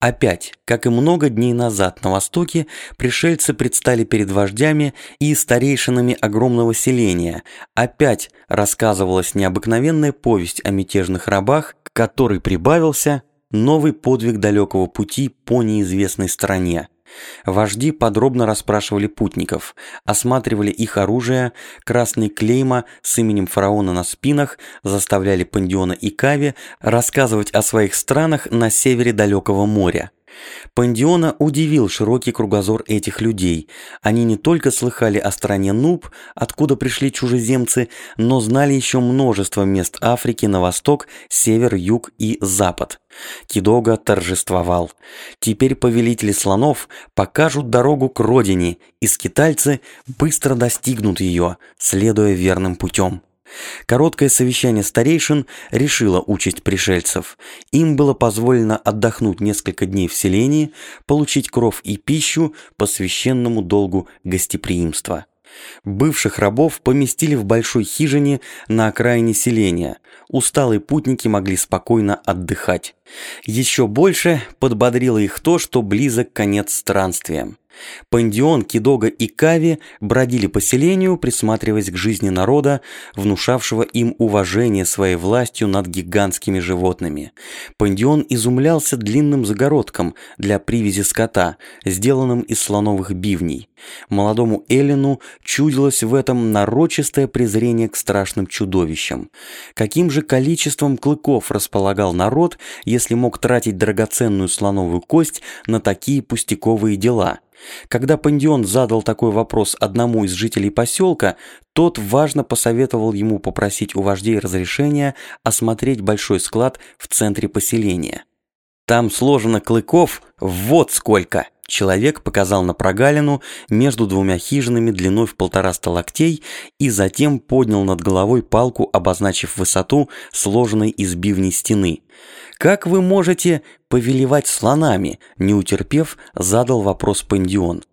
Опять, как и много дней назад на Востоке, пришельцы предстали перед вождями и старейшинами огромного селения. Опять рассказывалась необыкновенная повесть о мятежных рабах, который прибавился новый подвиг далекого пути по неизвестной стране. Вожди подробно расспрашивали путников, осматривали их оружие, красные клейма с именем фараона на спинах, заставляли Пандиона и Кави рассказывать о своих странах на севере далекого моря. Пандиона удивил широкий кругозор этих людей. Они не только слыхали о стране Нуб, откуда пришли чужеземцы, но знали еще множество мест Африки на восток, север, юг и запад. Кидога торжествовал. Теперь повелители слонов покажут дорогу к родине, и скитальцы быстро достигнут ее, следуя верным путем. Короткое совещание старейшин решило участь пришельцев. Им было позволено отдохнуть несколько дней в селении, получить кров и пищу по священному долгу гостеприимства. Бывших рабов поместили в большой хижине на окраине селения. Усталые путники могли спокойно отдыхать. Еще больше подбодрило их то, что близок конец странствиям. Пандион, Кидога и Кави бродили по селению, присматриваясь к жизни народа, внушавшего им уважение своей властью над гигантскими животными. Пандион изумлялся длинным загородком для привязи скота, сделанным из слоновых бивней. Молодому Эллину чудилось в этом нарочистое презрение к страшным чудовищам. Каким же количеством клыков располагал народ, если мог тратить драгоценную слоновую кость на такие пустяковые дела? Когда Пандион задал такой вопрос одному из жителей поселка, тот важно посоветовал ему попросить у вождей разрешения осмотреть большой склад в центре поселения. Там сложено клыков вот сколько. Человек показал на прогалину между двумя хижинами длиной в полтораста локтей и затем поднял над головой палку, обозначив высоту сложенной из бивней стены. «Как вы можете повелевать слонами?» – не утерпев, задал вопрос Пандион.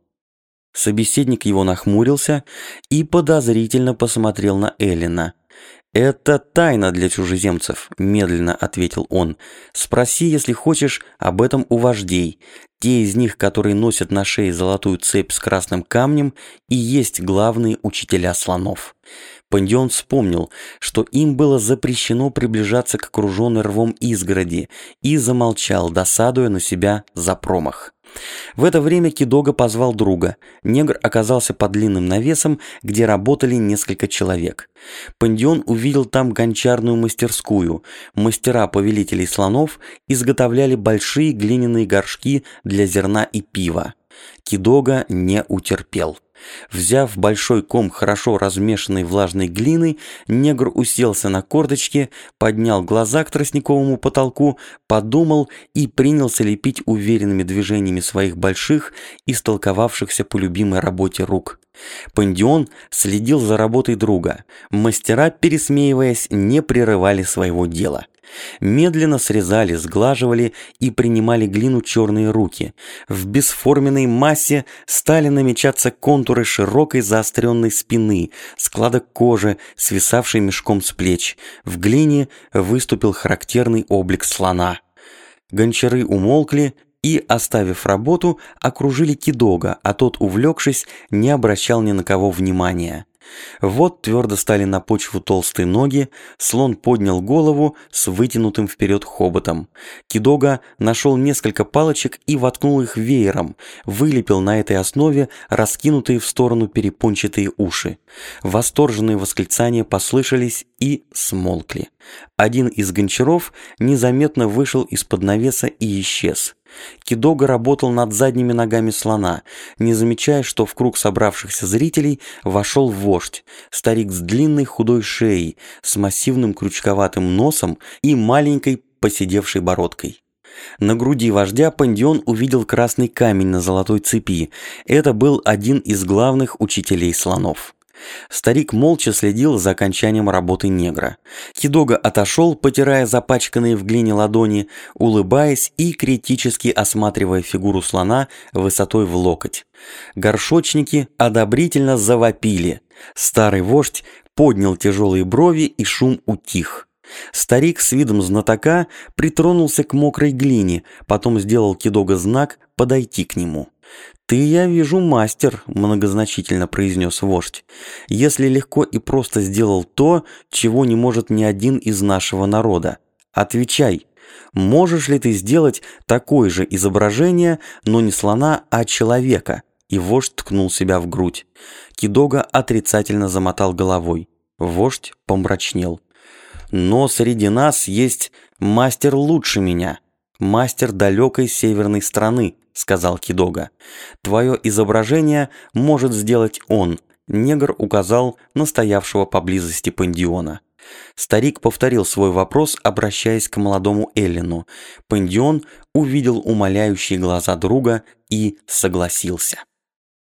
Собеседник его нахмурился и подозрительно посмотрел на Эллина – «Это тайна для чужеземцев», – медленно ответил он. «Спроси, если хочешь, об этом у вождей. Те из них, которые носят на шее золотую цепь с красным камнем, и есть главные учителя слонов». Пандион вспомнил, что им было запрещено приближаться к окруженной рвом изгороди, и замолчал, досадуя на себя за промах. В это время Кидога позвал друга. Негр оказался под длинным навесом, где работали несколько человек. Пандион увидел там гончарную мастерскую. Мастера повелителей слонов изготовляли большие глиняные горшки для зерна и пива. Кидога не утерпел. Взяв большой ком хорошо размешанной влажной глины, негр уселся на корточки, поднял глаза к тростниковому потолку, подумал и принялся лепить уверенными движениями своих больших, истолковавшихся по любимой работе рук. Пандион следил за работой друга. Мастера, пересмеиваясь, не прерывали своего дела. Медленно срезали, сглаживали и принимали глину черные руки. В бесформенной массе стали намечаться контуры широкой заостренной спины, складок кожи, свисавшей мешком с плеч. В глине выступил характерный облик слона. Гончары умолкли и, оставив работу, окружили Кидога, а тот, увлекшись, не обращал ни на кого внимания. Вот твердо стали на почву толстые ноги, слон поднял голову с вытянутым вперед хоботом. Кидога нашел несколько палочек и воткнул их веером, вылепил на этой основе раскинутые в сторону перепончатые уши. Восторженные восклицания послышались и смолкли. Один из гончаров незаметно вышел из-под навеса и исчез. Кидога работал над задними ногами слона, не замечая, что в круг собравшихся зрителей вошел вождь, старик с длинной худой шеей, с массивным крючковатым носом и маленькой поседевшей бородкой. На груди вождя Пандион увидел красный камень на золотой цепи. Это был один из главных учителей слонов. Старик молча следил за окончанием работы негра. Кидога отошел, потирая запачканные в глине ладони, улыбаясь и критически осматривая фигуру слона высотой в локоть. Горшочники одобрительно завопили. Старый вождь поднял тяжелые брови и шум утих. Старик с видом знатока притронулся к мокрой глине, потом сделал Кидога знак подойти к нему. «Ты, я вижу, мастер», – многозначительно произнес вождь. «Если легко и просто сделал то, чего не может ни один из нашего народа. Отвечай, можешь ли ты сделать такое же изображение, но не слона, а человека?» И вождь ткнул себя в грудь. Кидога отрицательно замотал головой. Вождь помрачнел. «Но среди нас есть мастер лучше меня, мастер далекой северной страны», сказал Кидога. «Твое изображение может сделать он», негр указал на стоявшего поблизости пандиона. Старик повторил свой вопрос, обращаясь к молодому Эллину. Пандион увидел умоляющие глаза друга и согласился.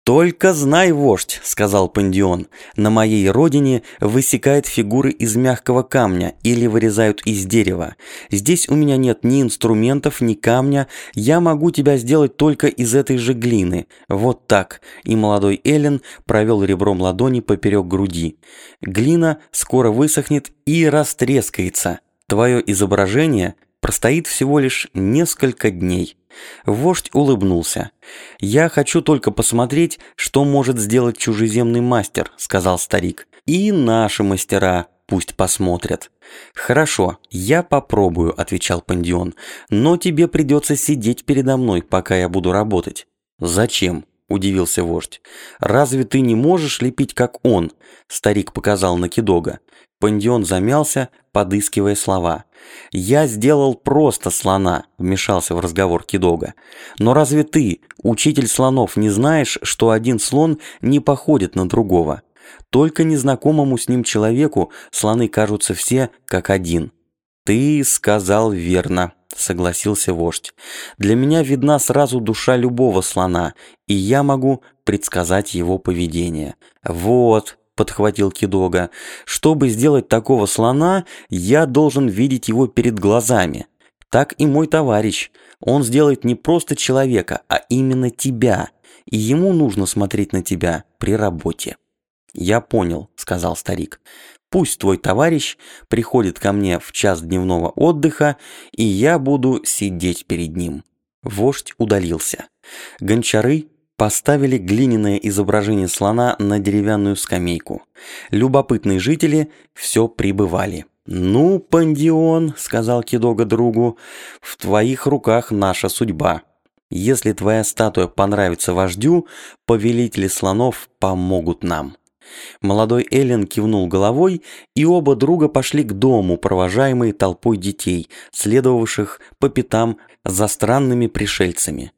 «Только знай, вождь», — сказал Пандион, — «на моей родине высекают фигуры из мягкого камня или вырезают из дерева. Здесь у меня нет ни инструментов, ни камня, я могу тебя сделать только из этой же глины. Вот так». И молодой Эллен провел ребром ладони поперек груди. «Глина скоро высохнет и растрескается. Твое изображение простоит всего лишь несколько дней». Вождь улыбнулся. «Я хочу только посмотреть, что может сделать чужеземный мастер», — сказал старик. «И наши мастера пусть посмотрят». «Хорошо, я попробую», — отвечал Пандион. «Но тебе придется сидеть передо мной, пока я буду работать». «Зачем?» – удивился вождь. «Разве ты не можешь лепить, как он?» – старик показал на Кидога. Пандион замялся, подыскивая слова. «Я сделал просто слона», – вмешался в разговор Кидога. «Но разве ты, учитель слонов, не знаешь, что один слон не походит на другого? Только незнакомому с ним человеку слоны кажутся все как один». «Ты сказал верно», – согласился вождь. «Для меня видна сразу душа любого слона, и я могу предсказать его поведение. Вот, подхватил Кидога. «Чтобы сделать такого слона, я должен видеть его перед глазами. Так и мой товарищ. Он сделает не просто человека, а именно тебя. И ему нужно смотреть на тебя при работе». «Я понял», — сказал старик. «Пусть твой товарищ приходит ко мне в час дневного отдыха, и я буду сидеть перед ним». Вождь удалился. Гончары Поставили глиняное изображение слона на деревянную скамейку. Любопытные жители все прибывали. «Ну, Пандион», — сказал Кидога другу, — «в твоих руках наша судьба. Если твоя статуя понравится вождю, повелители слонов помогут нам». Молодой Эллен кивнул головой, и оба друга пошли к дому, провожаемые толпой детей, следовавших по пятам за странными пришельцами.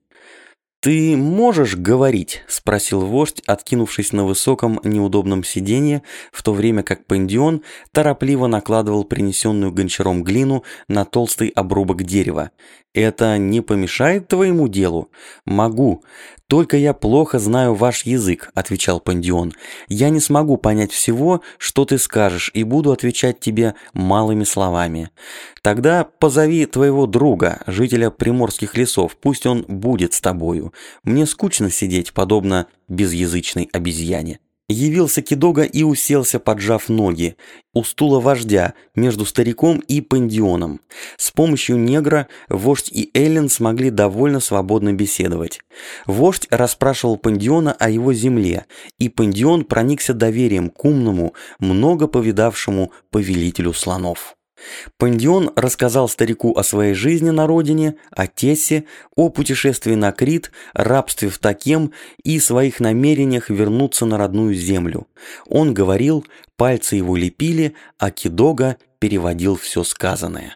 «Ты можешь говорить?» – спросил вождь, откинувшись на высоком неудобном сиденье, в то время как Пендион торопливо накладывал принесенную гончаром глину на толстый обрубок дерева. «Это не помешает твоему делу?» «Могу. Только я плохо знаю ваш язык», – отвечал Пандион. «Я не смогу понять всего, что ты скажешь, и буду отвечать тебе малыми словами. Тогда позови твоего друга, жителя приморских лесов, пусть он будет с тобою. Мне скучно сидеть, подобно безязычной обезьяне». Явился Кидога и уселся, поджав ноги, у стула вождя, между стариком и пандионом. С помощью негра вождь и Эллен смогли довольно свободно беседовать. Вождь расспрашивал пандиона о его земле, и пандион проникся доверием к умному, много повидавшему повелителю слонов. Пандион рассказал старику о своей жизни на родине, о Тессе, о путешествии на Крит, рабстве в Такем и своих намерениях вернуться на родную землю. Он говорил, пальцы его лепили, а Кидога переводил все сказанное.